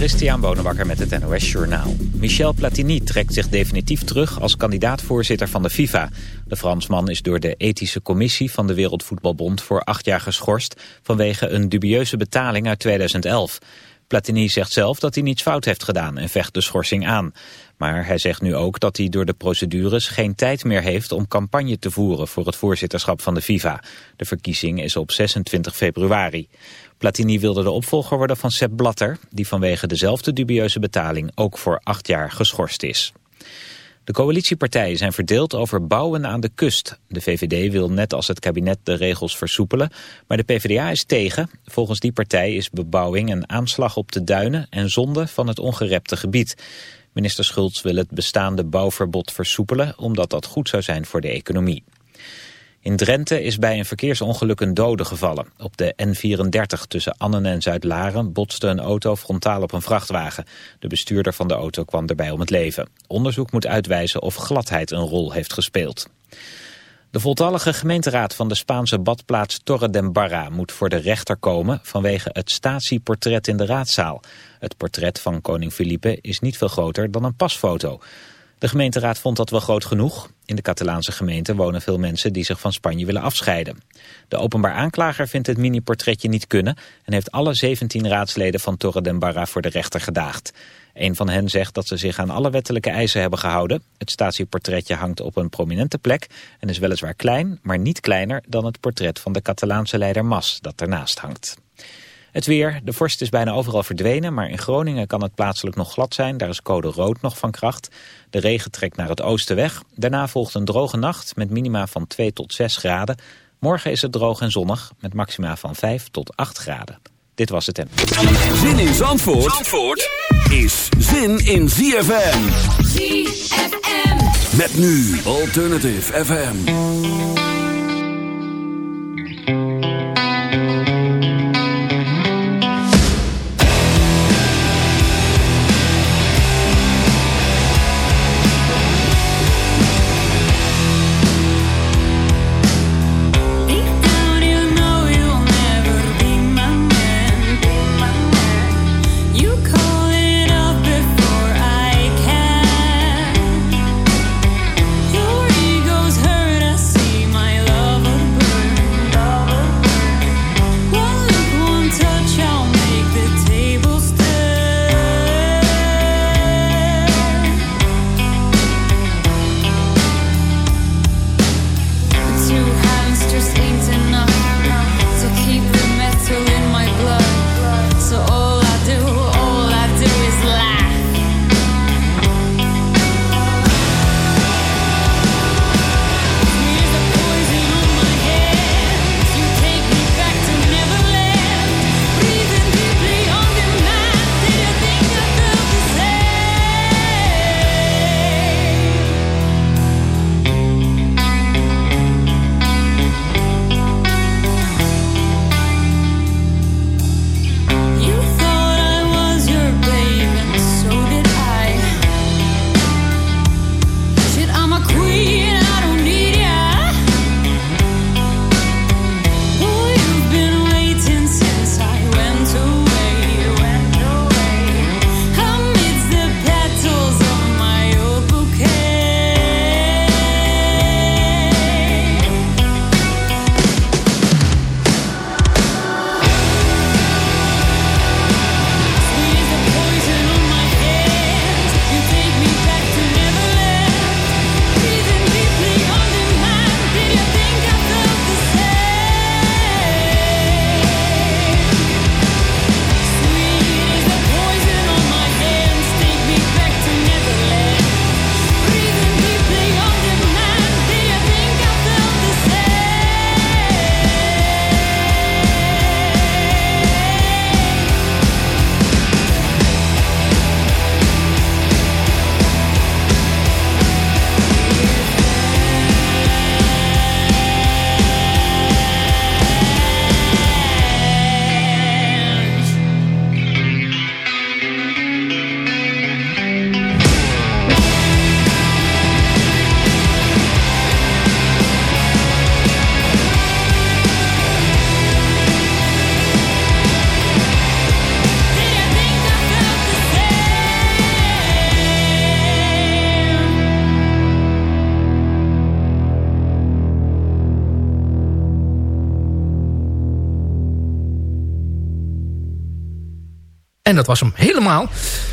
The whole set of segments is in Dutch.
Christian Bonenbakker met het NOS Journaal. Michel Platini trekt zich definitief terug als kandidaat-voorzitter van de FIFA. De Fransman is door de ethische commissie van de Wereldvoetbalbond voor acht jaar geschorst... vanwege een dubieuze betaling uit 2011. Platini zegt zelf dat hij niets fout heeft gedaan en vecht de schorsing aan. Maar hij zegt nu ook dat hij door de procedures geen tijd meer heeft om campagne te voeren voor het voorzitterschap van de FIFA. De verkiezing is op 26 februari. Platini wilde de opvolger worden van Sepp Blatter, die vanwege dezelfde dubieuze betaling ook voor acht jaar geschorst is. De coalitiepartijen zijn verdeeld over bouwen aan de kust. De VVD wil net als het kabinet de regels versoepelen, maar de PvdA is tegen. Volgens die partij is bebouwing een aanslag op de duinen en zonde van het ongerepte gebied. Minister Schultz wil het bestaande bouwverbod versoepelen, omdat dat goed zou zijn voor de economie. In Drenthe is bij een verkeersongeluk een dode gevallen. Op de N34 tussen Annen en Zuid-Laren botste een auto frontaal op een vrachtwagen. De bestuurder van de auto kwam erbij om het leven. Onderzoek moet uitwijzen of gladheid een rol heeft gespeeld. De voltallige gemeenteraad van de Spaanse badplaats Torre de Barra moet voor de rechter komen vanwege het statieportret in de raadzaal. Het portret van koning Felipe is niet veel groter dan een pasfoto. De gemeenteraad vond dat wel groot genoeg. In de Catalaanse gemeente wonen veel mensen die zich van Spanje willen afscheiden. De openbaar aanklager vindt het mini-portretje niet kunnen... en heeft alle 17 raadsleden van Torre den Barra voor de rechter gedaagd. Een van hen zegt dat ze zich aan alle wettelijke eisen hebben gehouden. Het statieportretje hangt op een prominente plek... en is weliswaar klein, maar niet kleiner dan het portret van de Catalaanse leider Mas... dat ernaast hangt. Het weer, de vorst is bijna overal verdwenen, maar in Groningen kan het plaatselijk nog glad zijn. Daar is code rood nog van kracht. De regen trekt naar het oosten weg. Daarna volgt een droge nacht met minima van 2 tot 6 graden. Morgen is het droog en zonnig met maxima van 5 tot 8 graden. Dit was het en. Zin in Zandvoort, Zandvoort is zin in ZFM. ZFM. Met nu Alternative FM. En dat was hem helemaal.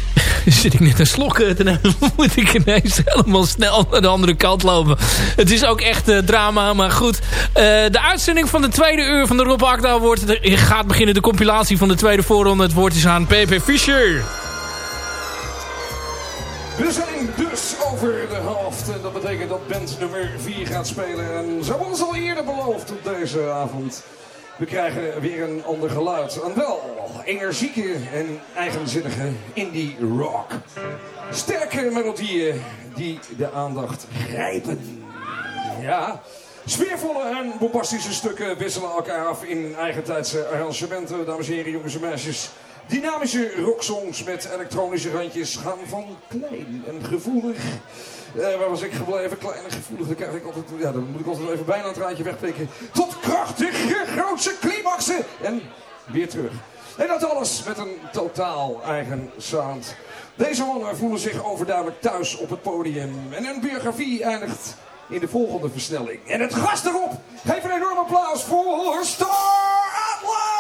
Zit ik net een slok te nemen, moet ik ineens helemaal snel naar de andere kant lopen. Het is ook echt uh, drama, maar goed. Uh, de uitzending van de tweede uur van de Rob wordt, gaat beginnen. De compilatie van de tweede voorronde. Het woord is aan PP Fischer. We zijn dus over de helft. En dat betekent dat band nummer 4 gaat spelen. En zoals al eerder beloofd op deze avond... We krijgen weer een ander geluid. En wel energieke en eigenzinnige indie rock. Sterke melodieën die de aandacht grijpen. Ja, sfeervolle en bombastische stukken wisselen elkaar af in eigentijdse arrangementen. Dames en heren, jongens en meisjes. Dynamische rocksongs met elektronische randjes gaan van klein en gevoelig. Eh, waar was ik gebleven? Klein en gevoelig. Dan, ja, dan moet ik altijd even bijna het raadje wegpikken. Tot krachtige grootse climaxen. En weer terug. En dat alles met een totaal eigen sound. Deze mannen voelen zich overduidelijk thuis op het podium. En hun biografie eindigt in de volgende versnelling. En het gast erop. Geef een enorm applaus voor Star Atlas!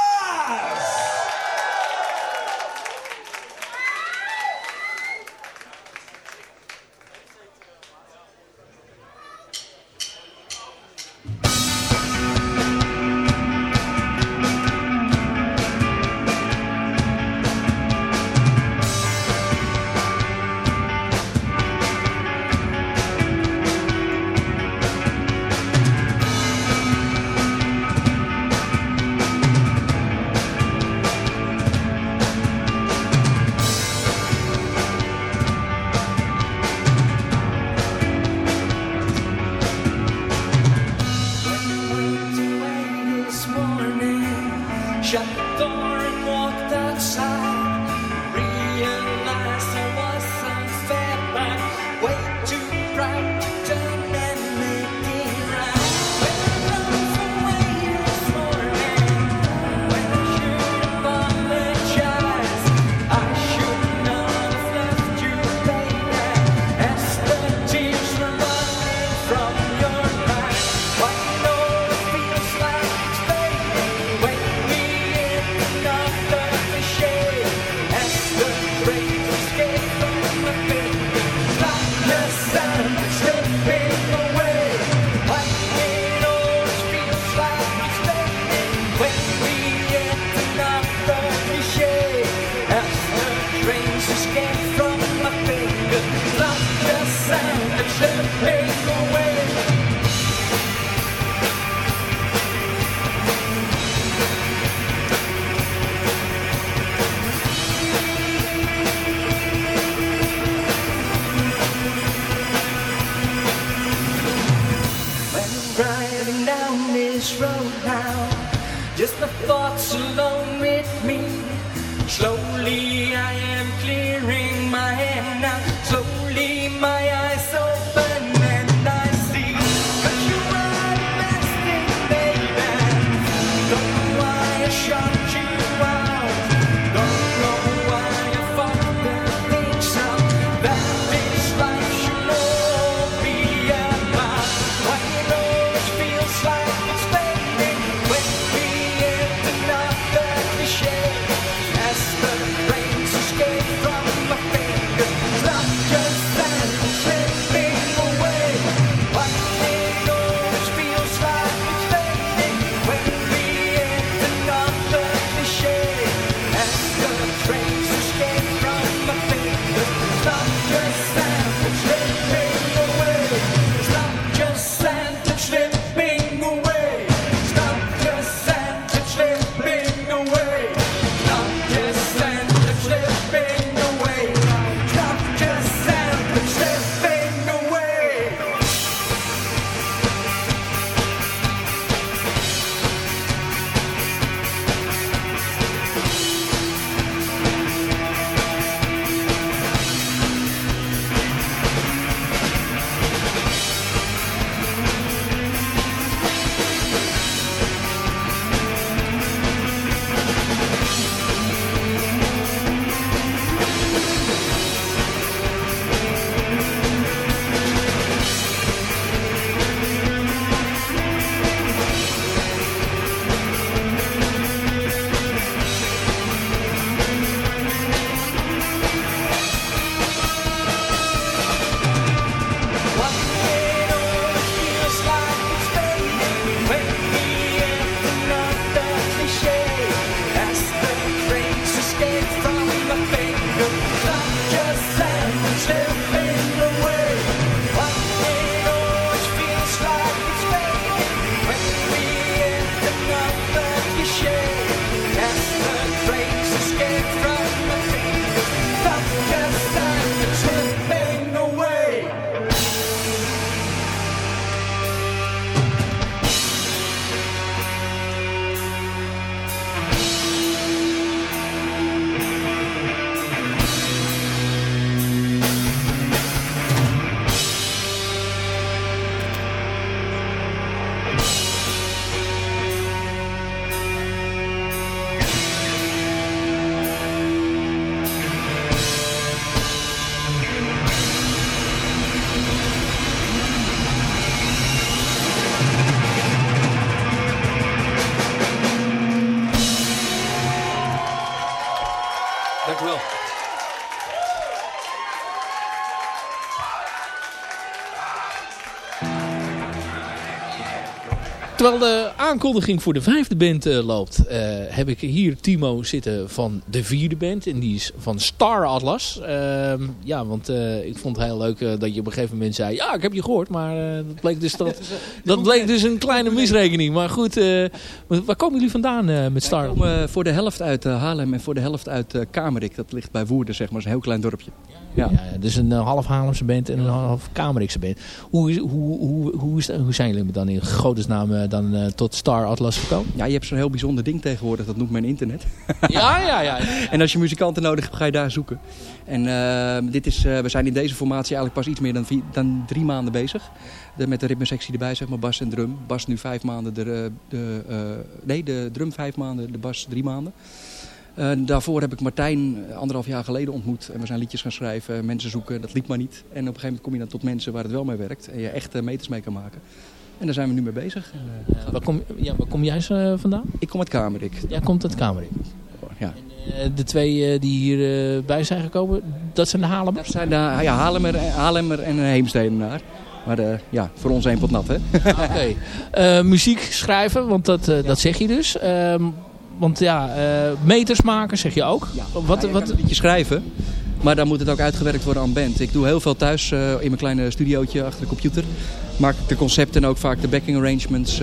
Terwijl de aankondiging voor de vijfde band uh, loopt, uh, heb ik hier Timo zitten van de vierde band. En die is van Star Atlas. Uh, ja, want uh, ik vond het heel leuk dat je op een gegeven moment zei... Ja, ik heb je gehoord, maar dat bleek dus, dat, dat bleek dus een kleine misrekening. Maar goed, waar komen jullie vandaan met Star? Komen voor de helft uit Haarlem en voor de helft uit Kamerik. Dat ligt bij Woerden, zeg maar. Dat is een heel klein dorpje. Ja. ja dus een half Haarlemse band en een half Kamerikse band. Hoe, hoe, hoe, hoe, is, hoe zijn jullie dan in godesnaam dan uh, tot Star Atlas gekomen? Ja, je hebt zo'n heel bijzonder ding tegenwoordig. Dat noemt men internet. Ja, ja, ja. en als je muzikanten nodig hebt, ga je daar zoeken. En uh, dit is, uh, we zijn in deze formatie eigenlijk pas iets meer dan, vier, dan drie maanden bezig. De, met de ritmesectie erbij, zeg maar, bas en drum. Bas nu vijf maanden, de, de, nee, de drum vijf maanden, de bas drie maanden. Uh, daarvoor heb ik Martijn anderhalf jaar geleden ontmoet. En we zijn liedjes gaan schrijven, mensen zoeken. Dat liep maar niet. En op een gegeven moment kom je dan tot mensen waar het wel mee werkt. En je echt meters mee kan maken. En daar zijn we nu mee bezig. En, uh, waar, kom, ja, waar kom jij vandaan? Ik kom uit Kamerik. Jij komt uit Kamerik. Ja. En, de twee die hierbij bij zijn gekomen, dat zijn de Haarlemmer? Dat zijn de ja, Haarlemmer, Haarlemmer en Heemstedenaar. Maar uh, ja, voor ons één pot nat, hè? Oké. Okay. Uh, muziek schrijven, want dat, uh, ja. dat zeg je dus. Uh, want ja, meters maken zeg je ook. Ja. Wat, ja, wat... een liedje schrijven. Maar dan moet het ook uitgewerkt worden aan band. Ik doe heel veel thuis in mijn kleine studiootje achter de computer. Maak de concepten en ook vaak de backing arrangements...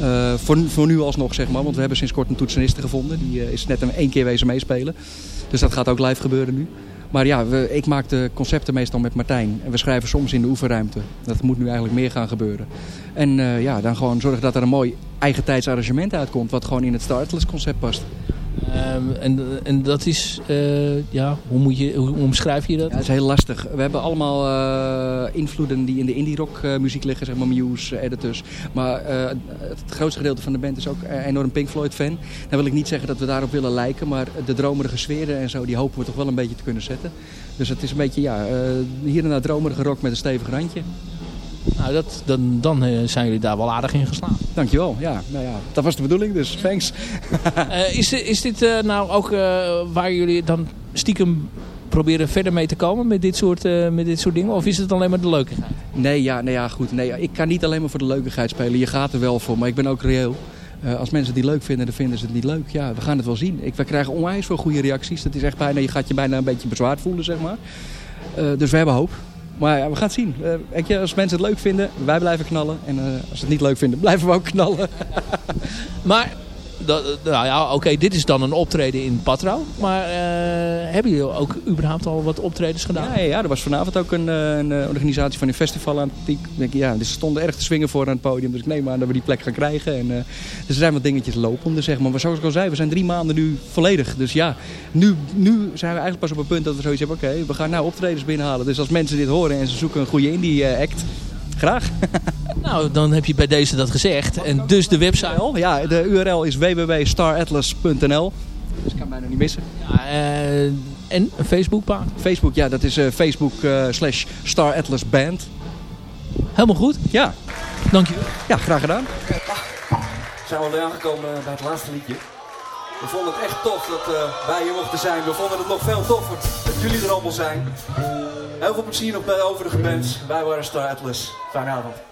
Uh, voor, voor nu alsnog, zeg maar. Want we hebben sinds kort een toetseniste gevonden. Die is net een één keer wezen meespelen. Dus dat gaat ook live gebeuren nu. Maar ja, we, ik maak de concepten meestal met Martijn. En we schrijven soms in de oefenruimte. Dat moet nu eigenlijk meer gaan gebeuren. En ja, dan gewoon zorgen dat er een mooi eigen tijdsarrangement uitkomt. Wat gewoon in het Startless concept past. Um, en, en dat is, uh, ja, hoe, moet je, hoe omschrijf je dat? Ja, dat is heel lastig. We hebben allemaal uh, invloeden die in de indie rock uh, muziek liggen, zeg maar Muse, editors. Maar het grootste gedeelte van de band is ook enorm Pink Floyd fan. Dan wil ik niet zeggen dat we daarop willen lijken, maar de dromerige sferen en zo, die hopen we toch wel een beetje te kunnen zetten. Dus het is een beetje, ja, hier en daar dromerige rock met een stevig randje. Nou, dat, dan, dan zijn jullie daar wel aardig in geslaagd. Dankjewel. Ja, nou ja, dat was de bedoeling, dus thanks. uh, is, is dit uh, nou ook uh, waar jullie dan stiekem proberen verder mee te komen met dit soort, met dit soort dingen? Of is het alleen maar de leukigheid? Nee, ja, nee, ja goed. Nee, ik kan niet alleen maar voor de leukigheid spelen. Je gaat er wel voor, maar ik ben ook reëel. als mensen die leuk vinden, dan vinden ze het niet leuk. Ja, we gaan het wel zien. Ik, we krijgen onwijs veel goede reacties. Dat is echt bijna, je gaat je bijna een beetje bezwaard voelen, zeg maar. dus we hebben hoop. Maar ja, we gaan het zien. Je, als mensen het leuk vinden, wij blijven knallen. En uh, als ze het niet leuk vinden, blijven we ook knallen. maar, nou ja, oké, dit is dan een optreden in Patro. Maar uh, hebben jullie ook überhaupt al wat optredens gedaan? Ja, ja er was vanavond ook een, een organisatie van een festival aan het denk, ja, stonden erg te swingen voor aan het podium. Dus ik neem aan dat we die plek gaan krijgen. En, er zijn wat dingetjes lopende, zeg maar. Maar zoals ik al zei, we zijn drie maanden nu volledig. Dus ja, nu, nu zijn we eigenlijk pas op een punt dat we zoiets hebben. Oké, we gaan nou optredens binnenhalen. Dus als mensen dit horen en ze zoeken een goede indie-act... Graag. nou, dan heb je bij deze dat gezegd. En dus de website. Ja, de URL is www.staratlas.nl. Dus ik kan bijna niet missen. Ja, uh, en een Facebookpagina? Facebook, ja, dat is uh, Facebook uh, slash Star Atlas Band. Helemaal goed. Ja. Dank je. Ja, graag gedaan. Zijn we alweer aangekomen bij het laatste liedje. We vonden het echt tof dat uh, wij hier mochten zijn. We vonden het nog veel toffer dat jullie er allemaal zijn. Heel veel plezier bij de overige bands. Wij waren Star Atlas. Fijne avond.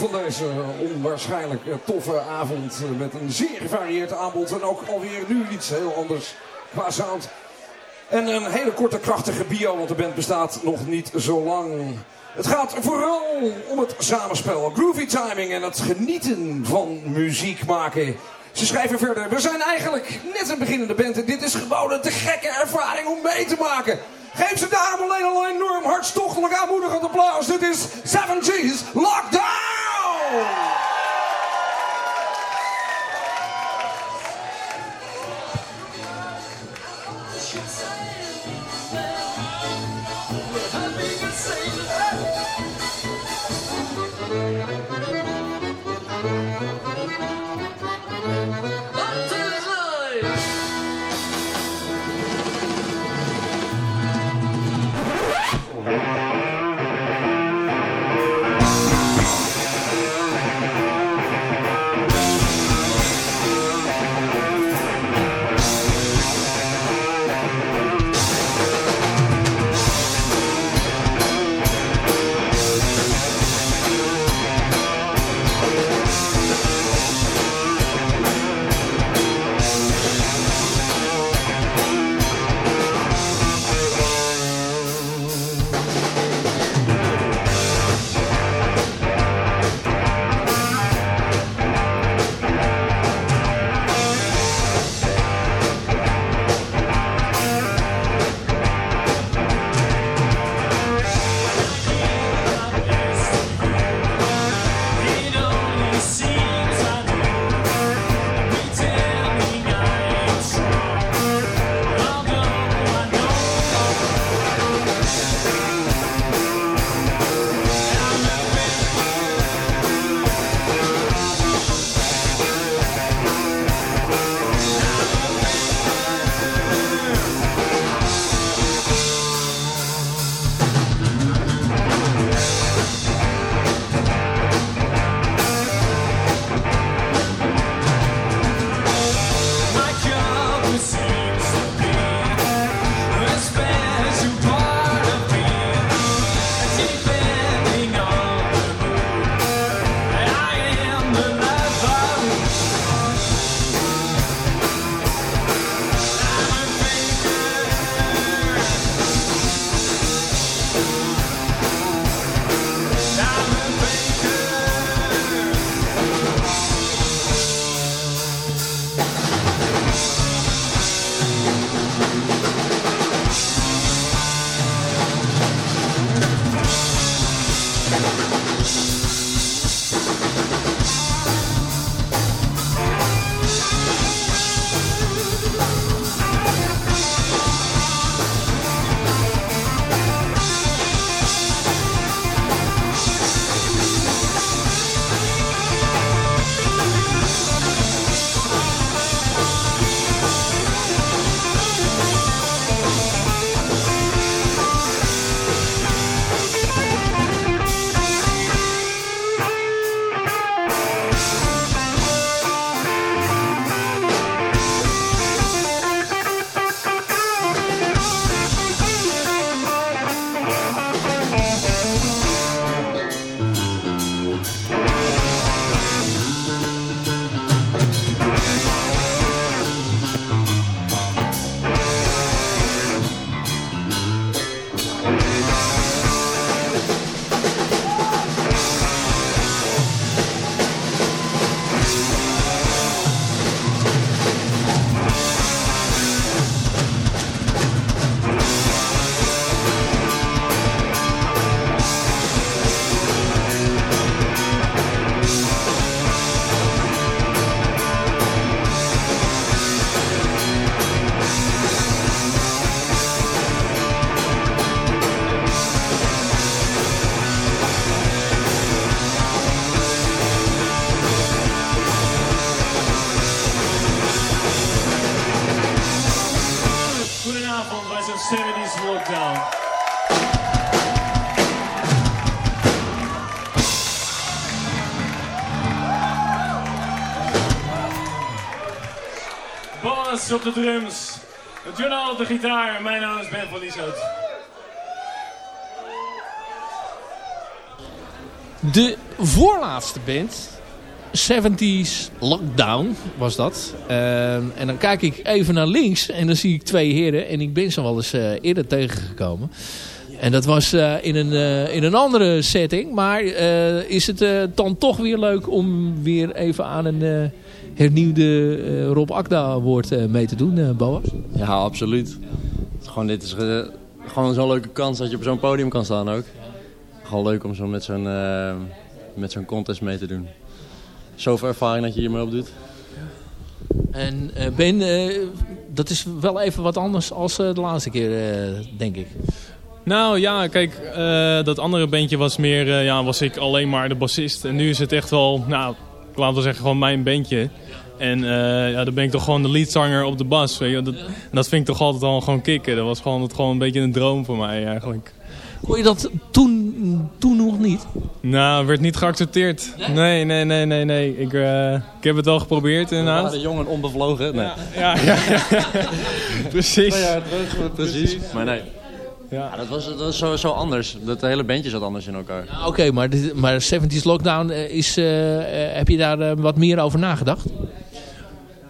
Van deze onwaarschijnlijk eh, toffe avond met een zeer gevarieerd aanbod. En ook alweer nu iets heel anders qua sound. En een hele korte krachtige bio, want de band bestaat nog niet zo lang. Het gaat vooral om het samenspel, groovy timing en het genieten van muziek maken. Ze schrijven verder, we zijn eigenlijk net een beginnende band en dit is gewoon een te gekke ervaring om mee te maken. Geef ze daarom alleen al een enorm hartstochtelijk aanmoedigend applaus. Dit is 7G's Lockdown! 70s de drums. Journal op de gitaar. Mijn naam is Ben van Lieshout. De voorlaatste band 70s Lockdown was dat. Ehm, en dan kijk ik even naar links en dan zie ik twee heren. En ik ben ze wel eens uh, eerder tegengekomen. En dat was uh, in, een, uh, in een andere setting. Maar is het dan toch weer leuk om weer even aan een hernieuwde Rob Akda woord mee te doen, Boas? Ja, absoluut. Gewoon, dit is gewoon zo'n leuke kans dat je op zo'n podium kan staan ook. Gewoon leuk om zo met zo'n met zo'n contest mee te doen zoveel ervaring dat je hiermee opdoet. En uh, Ben, uh, dat is wel even wat anders als uh, de laatste keer, denk ik. Nou ja, kijk, dat andere bandje was meer, ja, was ik alleen maar de bassist. En nu is het echt wel, nou, ik laat wel zeggen, gewoon mijn bandje. En ja, dan ben ik toch gewoon de leadzanger op de bas. Weet je? Dat, dat vind ik toch altijd al gewoon kicken. Dat was gewoon, dat gewoon een beetje een droom voor mij eigenlijk. Kon je dat toen, toen nog niet? Nou, werd niet geaccepteerd. Nee, nee, nee, nee, nee. Ik, uh, ik heb het wel geprobeerd inderdaad. Ja, de jongen onbevlogen. Nee. Ja, ja, ja, ja. precies. Ja, terug, precies. Maar nee. Ja. dat was, dat was zo, zo anders. Dat hele bandje zat anders in elkaar. Ja, Oké, maar, maar 70s Lockdown, is, uh, heb je daar uh, wat meer over nagedacht?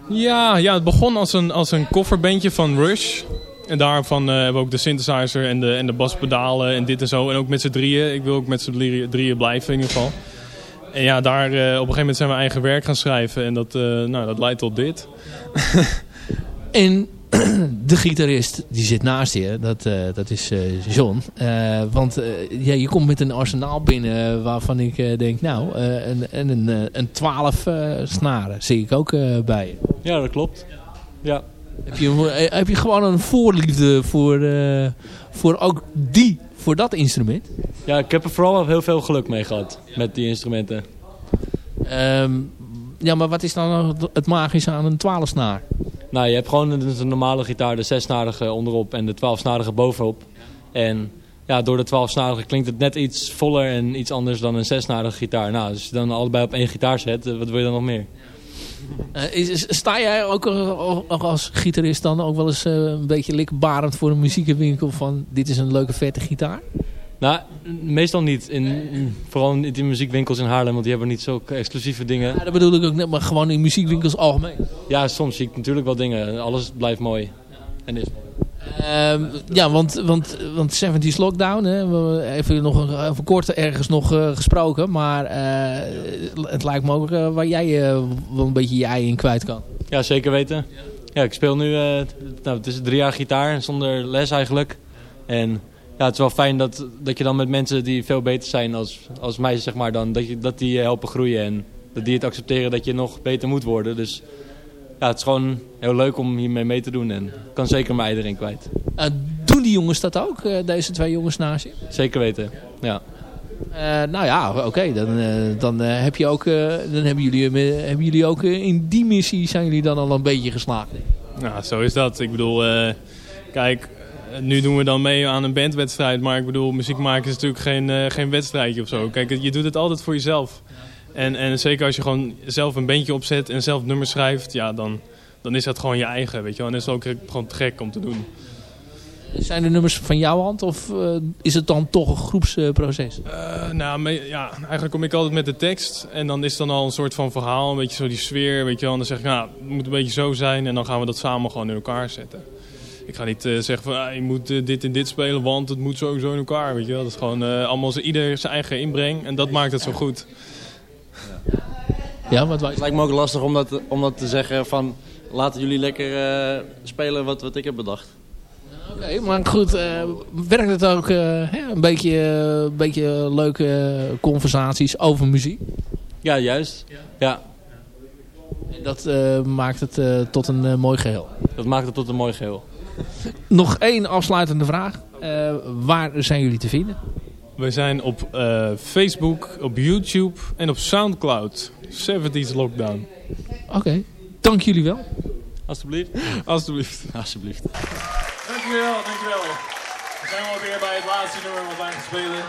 Ja, ja het begon als een, als een kofferbandje van Rush. En daarvan uh, hebben we ook de synthesizer en de, en de baspedalen en dit en zo. En ook met z'n drieën. Ik wil ook met z'n drieën blijven in ieder geval. En ja, daar uh, op een gegeven moment zijn we eigen werk gaan schrijven. En dat, uh, nou, dat leidt tot dit. en de gitarist die zit naast je, dat, dat is John. want ja, je komt met een arsenaal binnen waarvan ik denk, nou, en, en een, een 12 snaren zie ik ook bij je. Ja, dat klopt. Ja. Heb je, eh, heb je gewoon een voorliefde voor, voor ook die, voor dat instrument? Ja, ik heb er vooral heel veel geluk mee gehad met die instrumenten. Um, ja, maar wat is dan het magische aan een twaalfsnaar? Nou, je hebt gewoon een, normale gitaar, de zesnarige onderop en de twaalfsnarige bovenop. En ja, door de twaalfsnarige klinkt het net iets voller en iets anders dan een zesnarige gitaar. Nou, als je dan allebei op één gitaar zet, wat wil je dan nog meer? Uh, sta jij ook als gitarist dan ook wel eens uh, een beetje likbarend voor een muziekwinkel van dit is een leuke vette gitaar? Nou, meestal niet. In, vooral in die muziekwinkels in Haarlem, want die hebben niet zo exclusieve dingen. Ja, dat bedoel ik ook net, maar gewoon in muziekwinkels algemeen. Ja, soms zie ik natuurlijk wel dingen. Alles blijft mooi. En is mooi. Uh, ja, want, want, want 70s Lockdown, hè, we even nog een, even kort ergens nog uh, gesproken. Maar uh, het lijkt me ook uh, waar jij wel een beetje je ei in kwijt kan. Ja, zeker weten. Ja, ik speel nu, nou, het is drie jaar gitaar, zonder les eigenlijk. En ja, het is wel fijn dat, dat je dan met mensen die veel beter zijn als, als mij, zeg maar, dan, dat, je, dat die helpen groeien. En dat die het accepteren dat je nog beter moet worden. Dus ja, het is gewoon heel leuk om hiermee mee te doen. En ik kan zeker mij erin kwijt. Uh, doen die jongens dat ook, uh, deze twee jongens naast je? Zeker weten, ja. Uh, nou ja, oké. Okay. Dan, dan, heb je ook, dan hebben jullie, hebben jullie ook in die missie zijn jullie dan al een beetje geslaagd. Nou, zo is dat. Ik bedoel, kijk, nu doen we dan mee aan een bandwedstrijd. Maar ik bedoel, muziek maken is natuurlijk geen, geen wedstrijdje of zo. Kijk, je doet het altijd voor jezelf. En, en zeker als je gewoon zelf een bandje opzet en zelf nummers schrijft, ja, dan, dan is dat gewoon je eigen, weet je wel. En dat is ook gewoon te gek om te doen. Zijn de nummers van jouw hand of uh, is het dan toch een groepsproces? Uh, nou, ja, eigenlijk kom ik altijd met de tekst. En dan is het dan al een soort van verhaal, een beetje zo die sfeer, weet je wel. En dan zeg ik, nou, het moet een beetje zo zijn. En dan gaan we dat samen gewoon in elkaar zetten. Ik ga niet uh, zeggen van, ah, je moet dit en dit spelen, want het moet sowieso in elkaar, weet je wel. Dat is gewoon allemaal ieder zijn eigen inbreng. En dat maakt het zo goed. Ja, wat Het lijkt me ook lastig om dat, om dat te zeggen van... laten jullie lekker uh, spelen wat, wat ik heb bedacht. Oké, okay, maar goed, uh, werkt het ook uh, een beetje, een beetje leuke conversaties over muziek? Ja, juist. Ja. ja. En dat maakt het tot een mooi geheel? Dat maakt het tot een mooi geheel. Nog één afsluitende vraag. waar zijn jullie te vinden? We zijn op uh, Facebook, op YouTube en op Soundcloud. 70s Lockdown. Oké, okay. dank jullie wel. Alsjeblieft. Alsjeblieft. Alsjeblieft. Dankjewel, dankjewel. zijn we alweer bij het laatste nummer wat wij gaan spelen.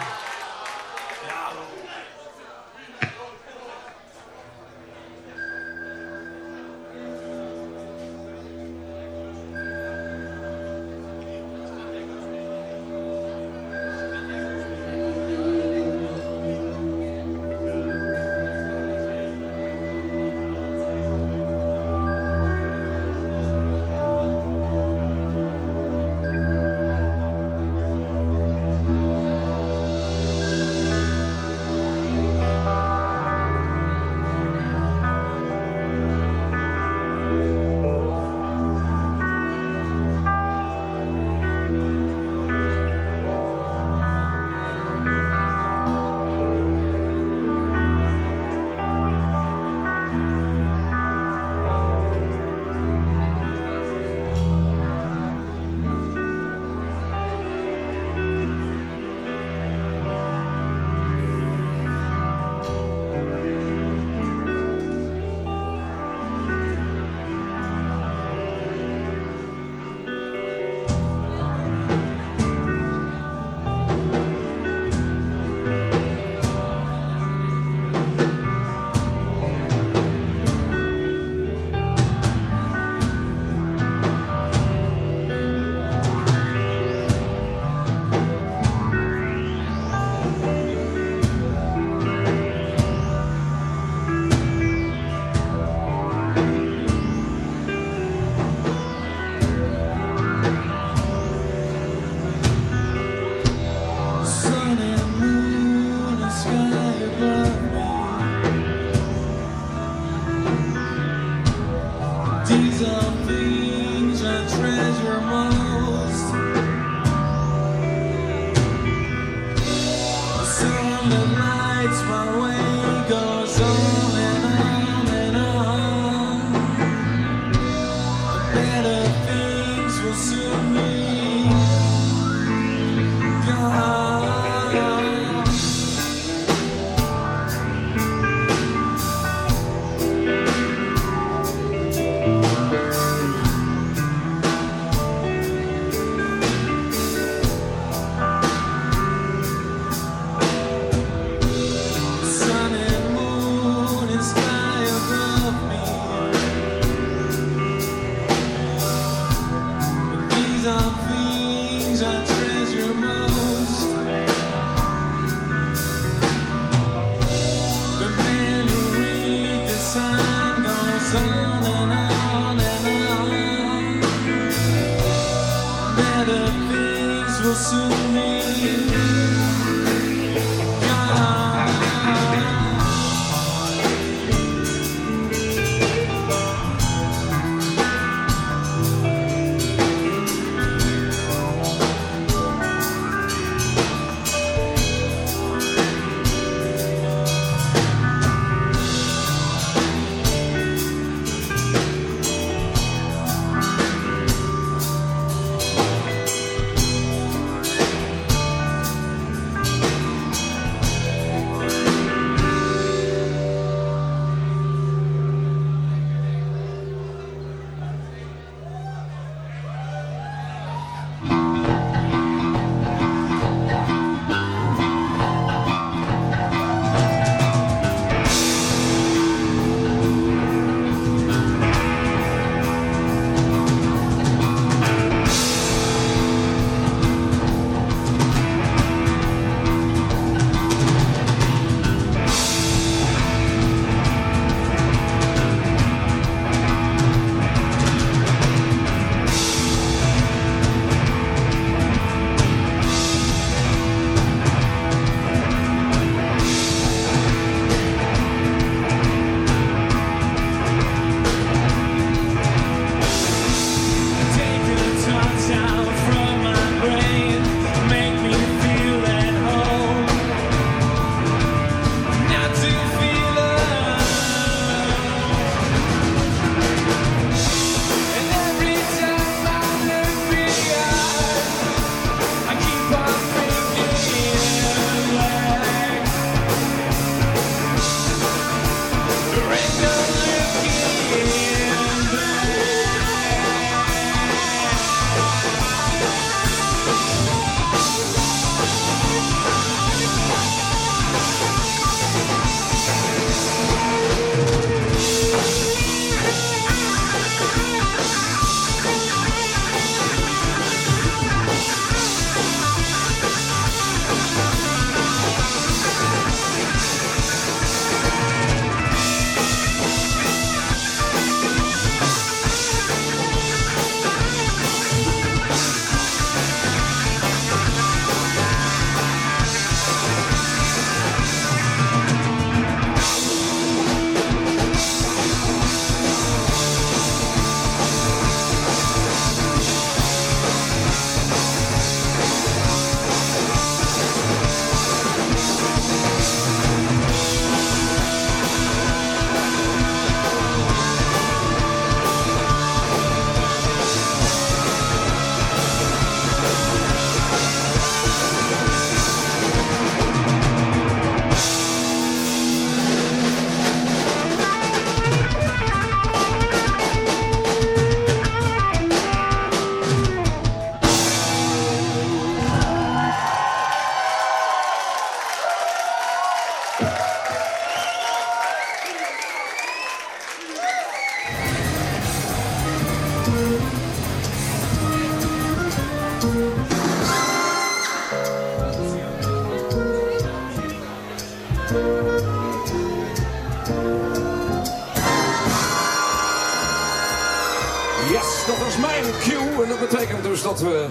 Betekent dus dat we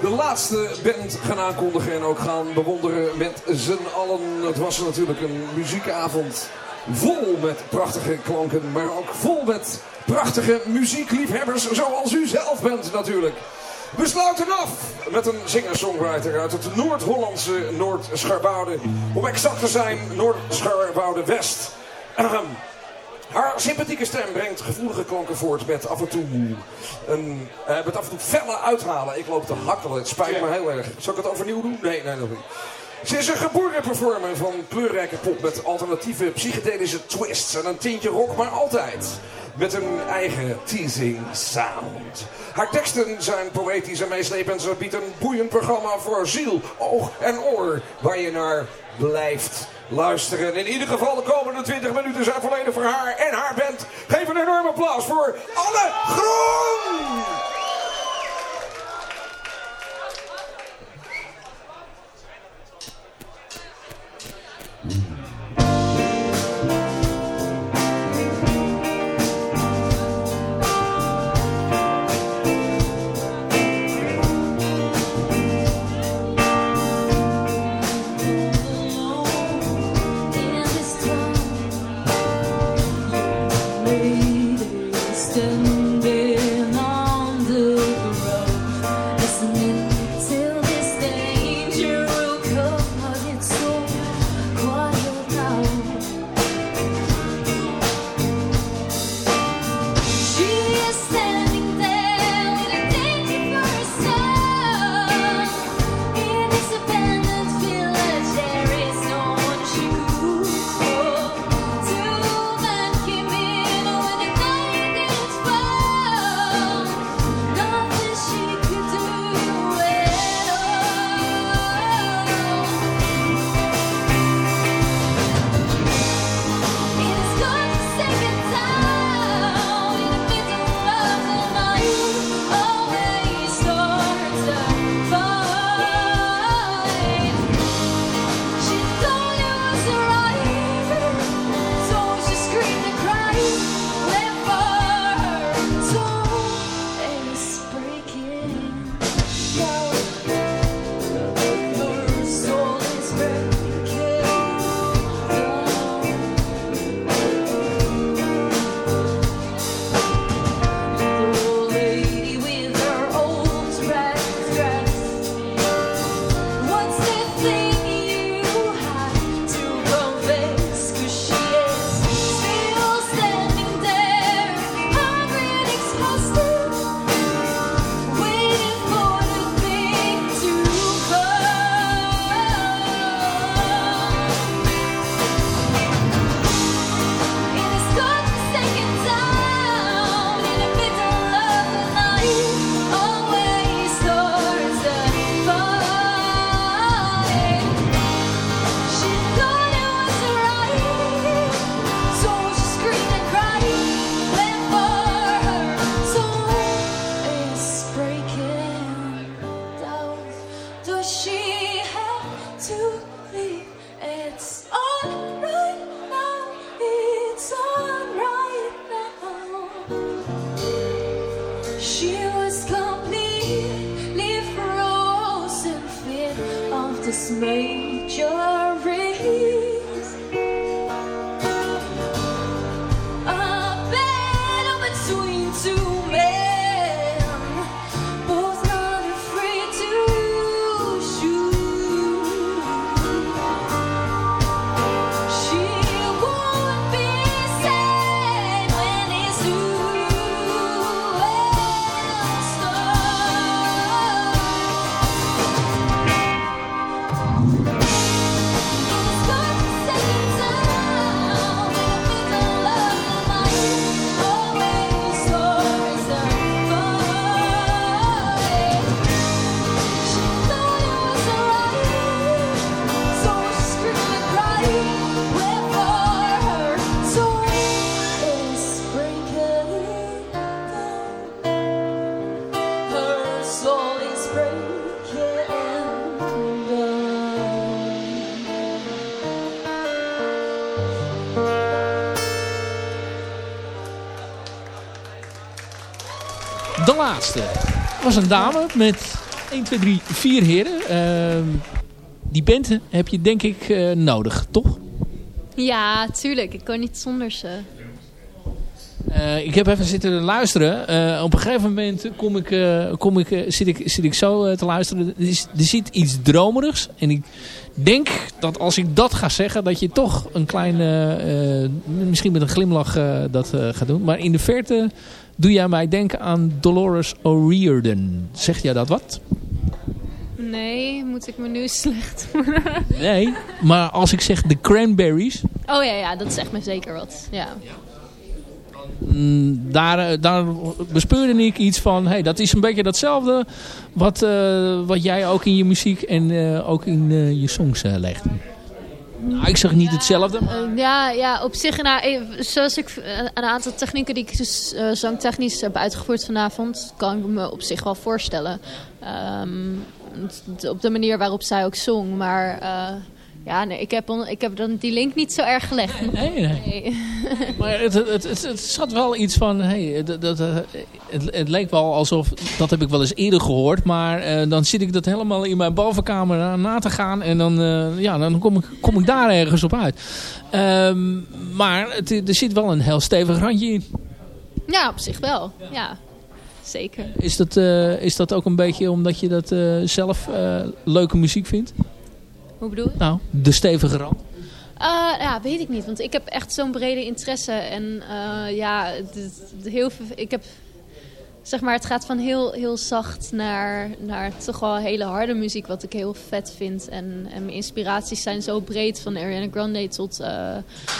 de laatste band gaan aankondigen en ook gaan bewonderen met z'n allen. Het was natuurlijk een muziekavond vol met prachtige klanken, maar ook vol met prachtige muziekliefhebbers zoals u zelf bent natuurlijk. We sluiten af met een singer-songwriter uit het Noord-Hollandse Noord-Scharbouwen. Om exact te zijn, Noord-Scharbouwen-West. Haar sympathieke stem brengt gevoelige klanken voort met af en toe een, uh, af en toe felle uithalen. Ik loop te hakkelen, het spijt me heel erg. Zal ik het overnieuw doen? Nee, nee, nog niet. Ze is een geboren performer van kleurrijke pop met alternatieve psychedelische twists en een tintje rock, maar altijd met een eigen teasing sound. Haar teksten zijn poëtisch en meeslepend. Ze biedt een boeiend programma voor ziel, oog en oor waar je naar blijft luisteren. In ieder geval de komende 20 minuten zijn volledig voor haar en haar band. Geef een enorm applaus voor Alle Groen! major laatste. was een dame met 1, 2, 3, 4 heren. Uh, die band heb je denk ik uh, nodig, toch? Ja, tuurlijk. Ik kan niet zonder ze. Uh, ik heb even zitten luisteren. Uh, op een gegeven moment kom ik, kom ik, zit, ik, zit ik zo te luisteren. Er, is, er zit iets dromerigs. En ik denk dat als ik dat ga zeggen, dat je toch een kleine, misschien met een glimlach dat gaat doen. Maar in de verte doe jij mij denken aan Dolores O'Riordan. Zeg jij dat wat? Nee, moet ik me nu slecht Nee, maar als ik zeg de Cranberries... Oh ja, ja, dat zegt me zeker wat. Ja. Daar, daar bespeurde ik iets van... Hey, dat is een beetje datzelfde wat, uh, wat jij ook in je muziek en uh, ook in uh, je songs legt. Nou, ik zeg niet ja, hetzelfde. ja, ja, op zich, nou, zoals ik een aantal technieken die ik dus zangtechnisch heb uitgevoerd vanavond, kan ik me op zich wel voorstellen. Um, op de manier waarop zij ook zong. Maar ja, nee, ik heb, on, ik heb dan die link niet zo erg gelegd. Nee, nee. nee. maar het, het, het, het, zat wel iets van... Hey, dat, dat, het, het leek wel alsof... Dat heb ik wel eens eerder gehoord. Maar uh, dan zit ik dat helemaal in mijn bovenkamer na, na te gaan. En dan, uh, ja, dan kom, ik, kom ik daar ergens op uit. Um, maar het, er zit wel een heel stevig randje in. Ja, op zich wel. ja zeker. Is dat, uh, is dat ook een beetje omdat je dat uh, zelf uh, leuke muziek vindt? Hoe bedoel je? Nou, de stevige rand. ja, weet ik niet. Want ik heb echt zo'n brede interesse. En ja, heel ik heb... Zeg maar, het gaat van heel, heel zacht naar, naar toch wel hele harde muziek, wat ik heel vet vind. En, en mijn inspiraties zijn zo breed, van Ariana Grande tot, uh,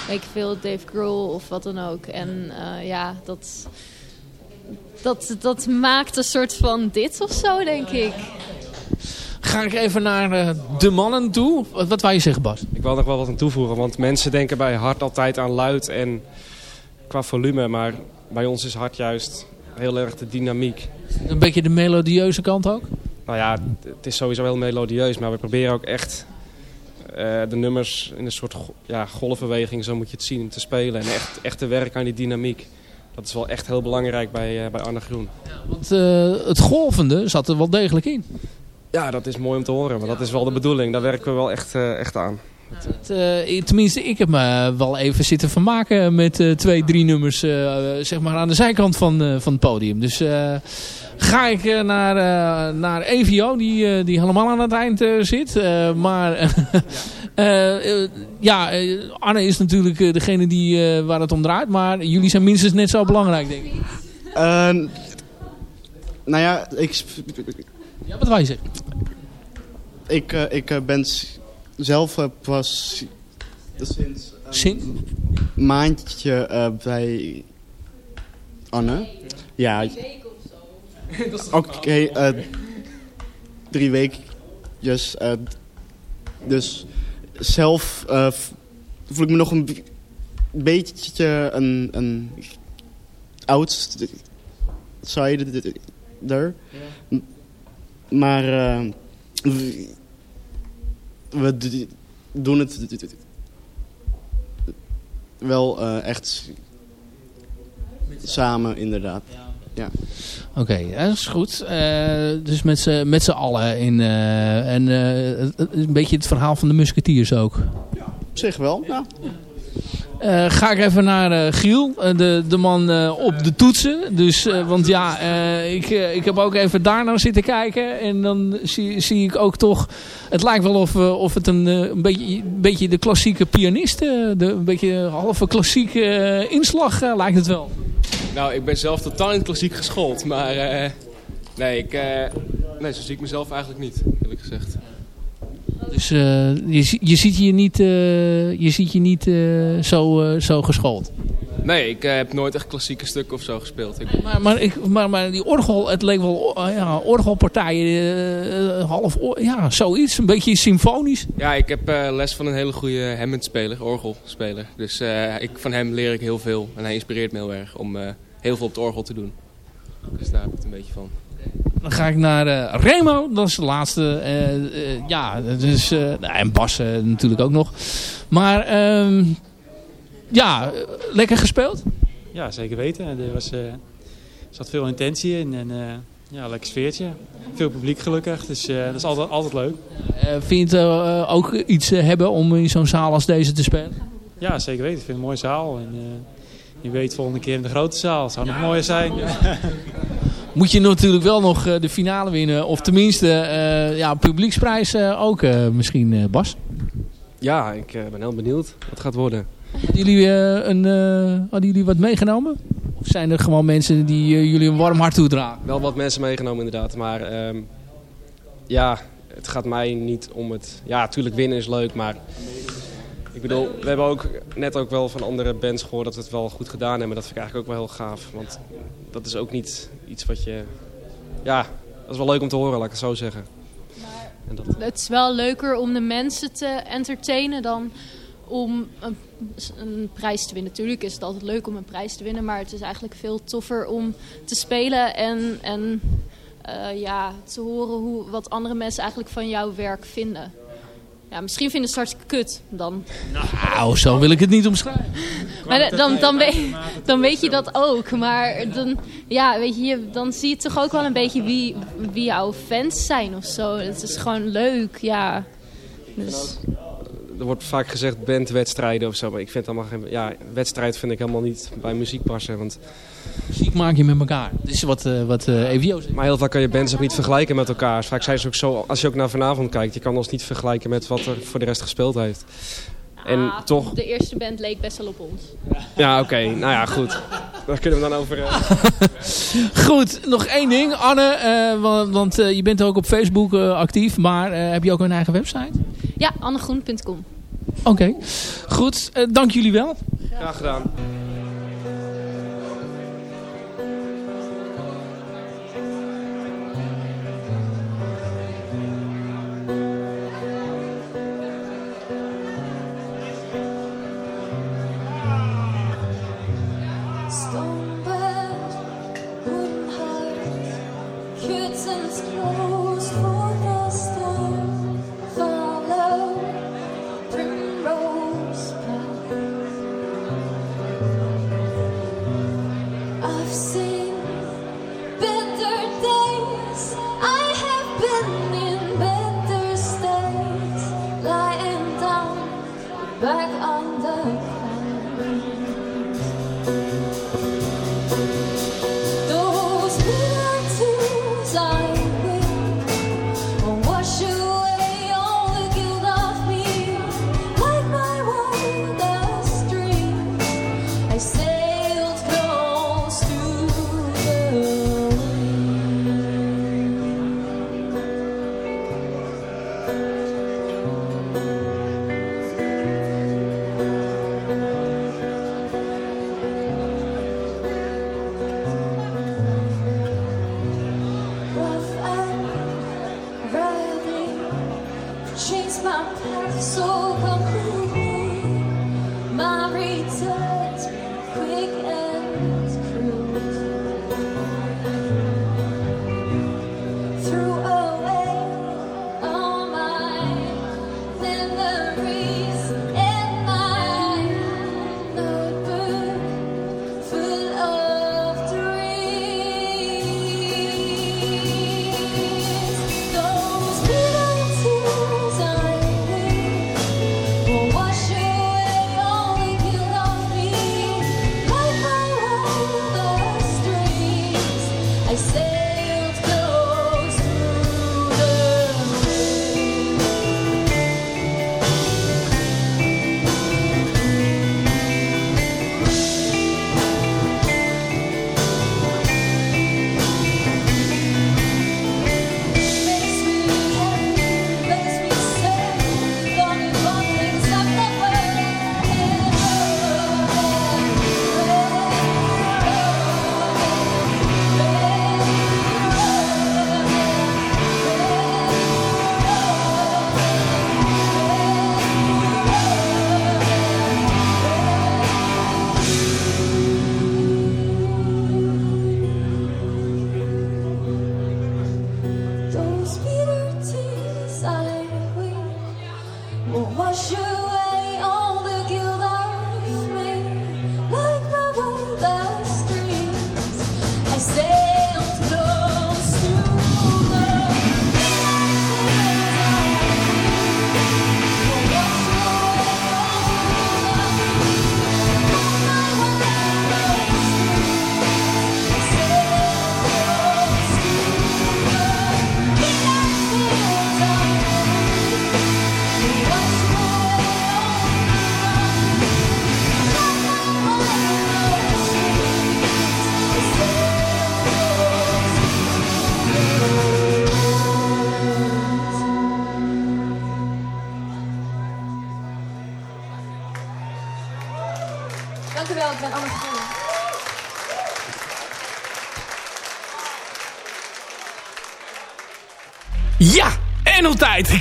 weet ik veel, Dave Grohl of wat dan ook. En ja, dat, dat, dat maakt een soort van dit of zo, denk ik. Ga ik even naar uh, de mannen toe. Wat, wat wou je zeggen, Bas? Ik wil nog wel wat aan toevoegen. Want mensen denken bij hard altijd aan luid en qua volume. Maar bij ons is hard juist heel erg de dynamiek. Een beetje de melodieuze kant ook? Nou ja, het is sowieso heel melodieus. Maar we proberen ook echt uh, de nummers in een soort ja, golfbeweging, zo moet je het zien, te spelen. En echt, echt te werken aan die dynamiek dat is wel echt heel belangrijk bij, uh, bij Arne Groen. Ja, want uh, het golvende zat er wel degelijk in. Ja, dat is mooi om te horen. Maar dat is wel de bedoeling. Daar werken we wel echt, uh, echt aan. Het, uh, tenminste, ik heb me wel even zitten vermaken met uh, twee, drie nummers uh, zeg maar aan de zijkant van, van het podium. Dus ga ik naar, naar EVO, die, die helemaal aan het eind zit. maar ja, Arne is natuurlijk degene die, waar het om draait. Maar jullie zijn minstens net zo belangrijk, denk ik. nou ja, ik... Ja, wat wij zeggen? Ik, ik ben zelf uh, pas sinds een maandje uh, bij Anne. Ja. Oké, okay, uh, drie weken. Dus, dus zelf voel ik me nog een beetje een, een oud side er. Ja. Maar we doen het wel uh, echt samen, inderdaad. Ja. Oké, okay, dat is goed. Uh, dus met z'n allen in, uh, en een beetje het verhaal van de musketiers ook. Ja, op zich wel, ja. Uh, ga ik even naar uh, Giel, uh, de, de man op de toetsen. Dus, want ja, ik, ik heb ook even daar naar zitten kijken. En dan zie, zie ik ook toch... Het lijkt wel of, of het een, een, beetje, een beetje de klassieke pianist... de, een beetje halve klassieke inslag lijkt het wel. Nou, ik ben zelf totaal in klassiek geschoold. Maar nee, ik, nee, zo zie ik mezelf eigenlijk niet, eerlijk gezegd. Dus uh, je, je, ziet je niet, uh, je ziet je niet uh, zo, zo geschoold? Nee, ik heb nooit echt klassieke stukken of zo gespeeld. Ik... Maar, maar, ik, maar, maar die orgel, het leek wel ja, orgelpartijen, half, ja, zoiets, een beetje symfonisch. Ja, ik heb les van een hele goede Hammond-speler, orgelspeler. Dus ik, van hem leer ik heel veel en hij inspireert me heel erg om heel veel op het orgel te doen. Dus daar heb ik het een beetje van. Dan ga ik naar uh, Remo. Dat is de laatste. Uh, uh, ja, dus, en Bas natuurlijk ook nog. Maar um, ja, lekker gespeeld? Ja, zeker weten. Er was, zat veel intentie in. En Ja, lekker sfeertje. Veel publiek gelukkig, dus dat is altijd, altijd leuk. vind je het ook iets hebben om in zo'n zaal als deze te spelen? Ja, zeker weten. Ik vind het een mooie zaal. En, je weet volgende keer in de grote zaal. Zou nog mooier zijn. Moet je natuurlijk wel nog de finale winnen. Of tenminste ja, publieksprijs ook misschien, Bas? Ja, ik ben heel benieuwd wat het gaat worden. Hadden jullie, een, hadden jullie wat meegenomen? Of zijn er gewoon mensen die jullie een warm hart toedragen? Wel wat mensen meegenomen inderdaad. Maar ehm, ja, het gaat mij niet om het... Ja, natuurlijk winnen is leuk, maar... Ik bedoel, we hebben ook net ook wel van andere bands gehoord dat we het wel goed gedaan hebben. Dat vind ik eigenlijk ook wel heel gaaf. Want dat is ook niet iets wat je... Ja, dat is wel leuk om te horen, laat ik het zo zeggen. En dat... Het is wel leuker om de mensen te entertainen dan om een, een, prijs te winnen. Natuurlijk is het altijd leuk om een prijs te winnen, maar het is eigenlijk veel toffer om te spelen en, en uh, ja, te horen hoe, wat andere mensen eigenlijk van jouw werk vinden. Ja, misschien vinden ze het hartstikke kut dan. Nou, zo wil ik het niet omschrijven. maar dan, dan, weet, dan weet je dat ook. Maar dan, ja, weet je, dan zie je toch ook wel een beetje wie, wie jouw fans zijn of zo. Het is gewoon leuk, ja. Dus er wordt vaak gezegd bandwedstrijden of zo. Maar ik vind allemaal geen... Ja, wedstrijd vind ik helemaal niet bij muziek passen. Want... Muziek maak je met elkaar. Dat is wat, uh, wat uh, EVO zegt. Maar heel vaak kan je bands ook niet vergelijken met elkaar. Vaak zijn ze ook zo... Als je ook naar vanavond kijkt, je kan ons niet vergelijken met wat er voor de rest gespeeld heeft. En ah, toch... De eerste band leek best wel op ons. Ja, oké. Nou ja, goed. Daar kunnen we dan over... Uh... goed, nog één ding. Anne, uh, want, want uh, je bent ook op Facebook actief. Maar heb je ook een eigen website? Ja, annegroen.com. Oké, okay. goed. dank jullie wel. Graag gedaan. say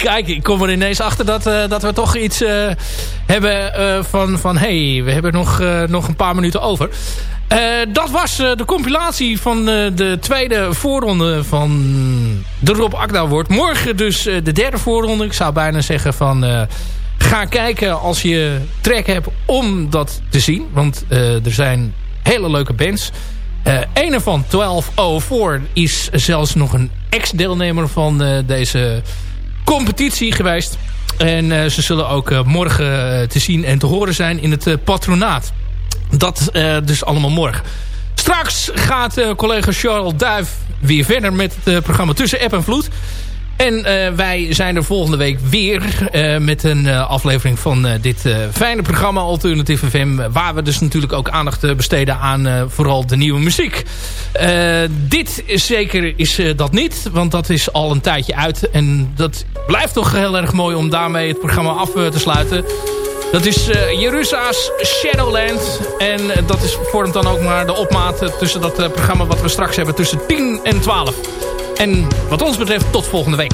Kijk, ik kom er ineens achter dat, uh, dat we toch iets uh, hebben uh, van... van hey, we hebben nog, nog een paar minuten over. dat was de compilatie van de tweede voorronde van de Rob Akda. Morgen dus de derde voorronde. Ik zou bijna zeggen van... ga kijken als je trek hebt om dat te zien. Want er zijn hele leuke bands... Uh, een ervan, 1204, is zelfs nog een ex-deelnemer van deze competitie geweest. En uh, ze zullen ook morgen te zien en te horen zijn in het patronaat. Dat dus allemaal morgen. Straks gaat collega Charles Duif weer verder met het programma Tussen App en Vloed. En uh, wij zijn er volgende week weer uh, met een uh, aflevering van dit fijne programma Alternative FM. Waar we dus natuurlijk ook aandacht besteden aan vooral de nieuwe muziek. dit is zeker is dat niet, want dat is al een tijdje uit. En dat blijft toch heel erg mooi om daarmee het programma af te sluiten. Dat is Jerusa's Shadowland. En dat is, vormt dan ook maar de opmaat tussen dat programma wat we straks hebben tussen 10 en 12. En wat ons betreft tot volgende week.